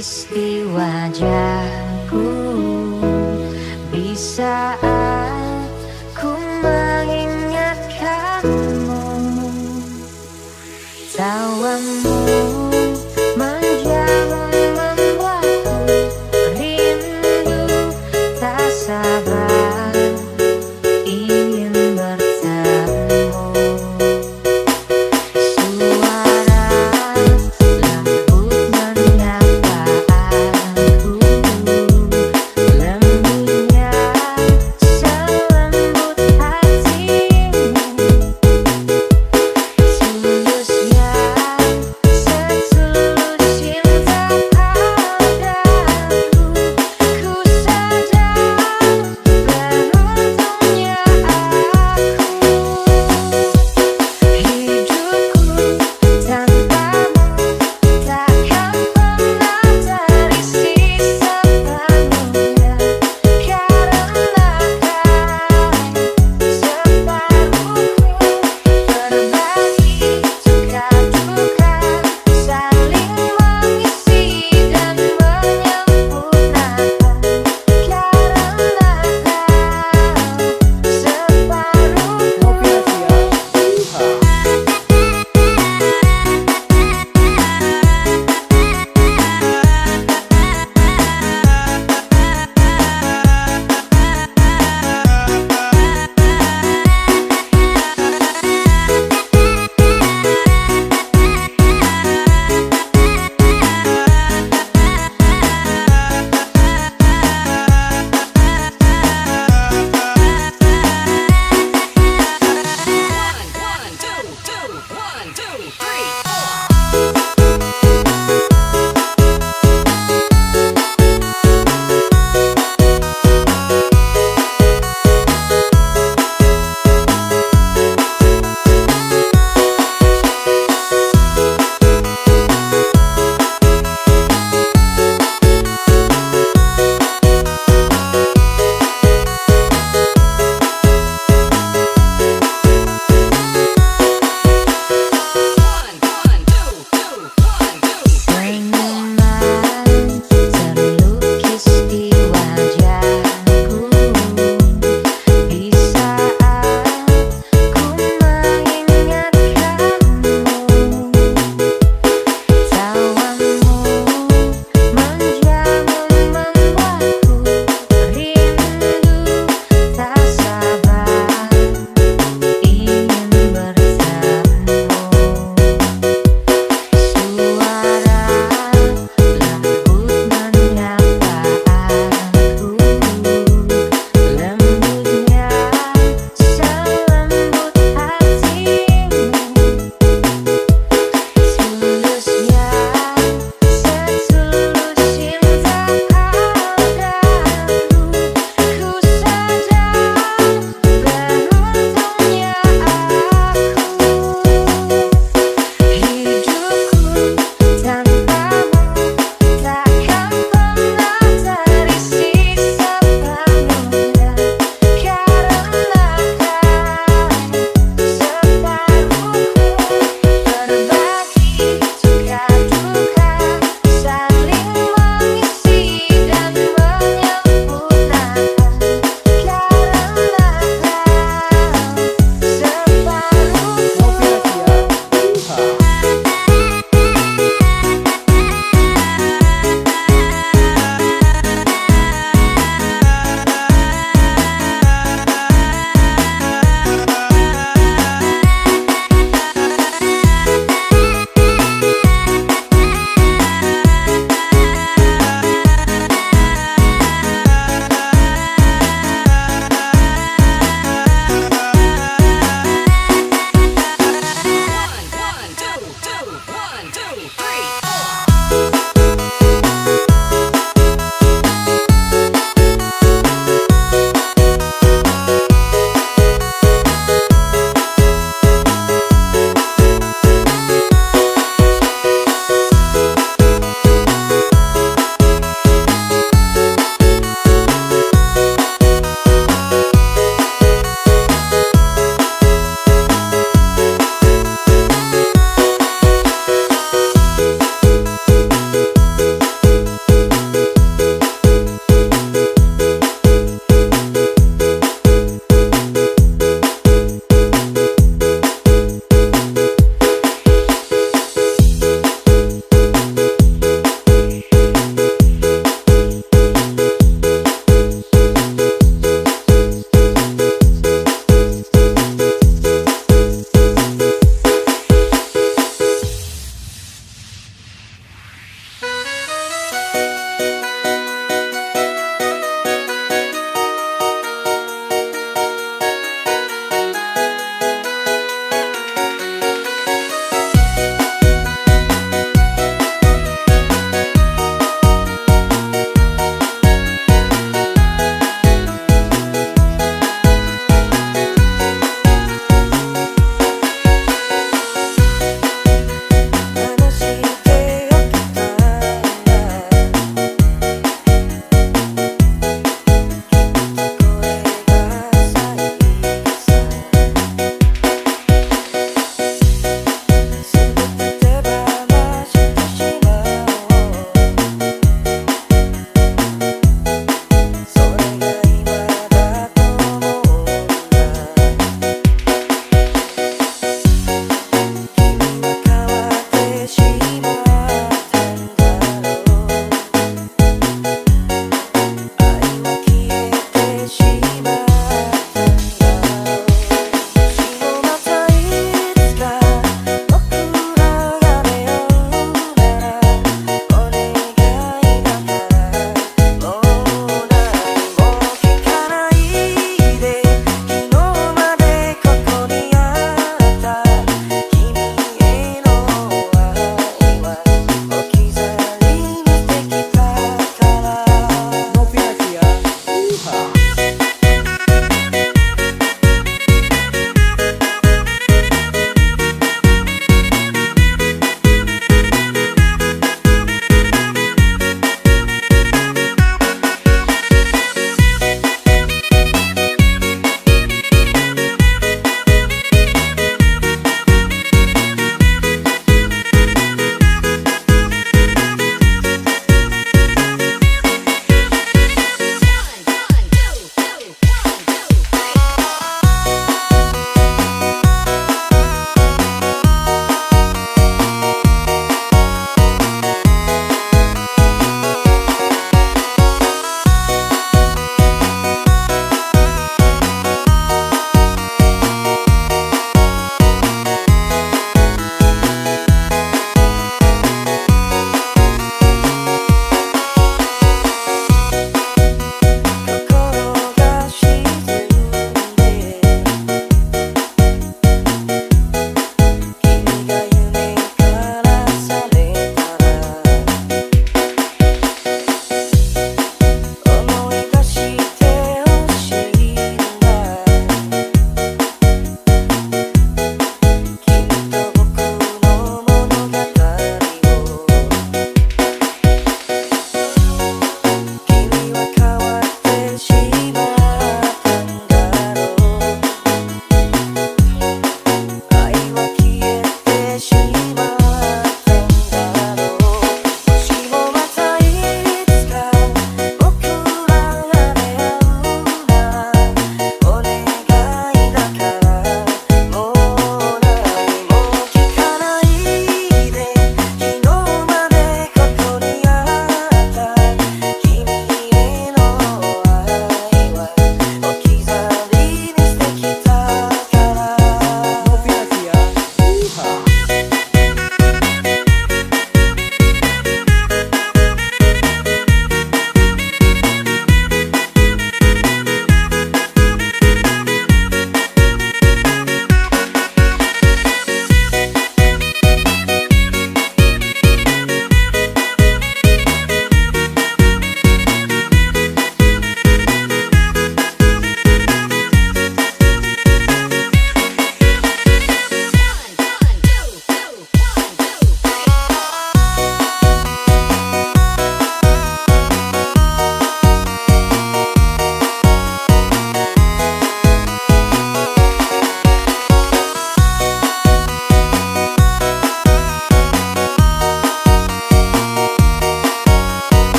Is the